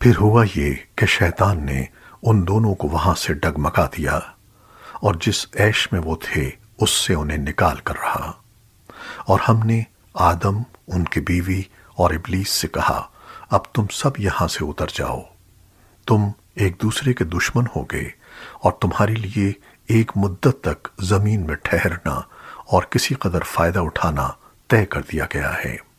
پھر ہوا یہ کہ شیطان نے ان دونوں کو وہاں سے ڈگمگا دیا اور جس عیش میں وہ تھے، اس سے انہیں نکال کر رہا۔ اور ہم نے آدم، ان کی بیوی اور ابلیس سے کہا، اب تم سب یہاں سے اتر جاؤ۔ تم ایک دوسرے کے دشمن ہو گئے اور تمہارے لیے ایک مدت تک زمین میں ٹھہرنا اور کسی قدر فائدہ اٹھانا طے کر دیا گیا ہے۔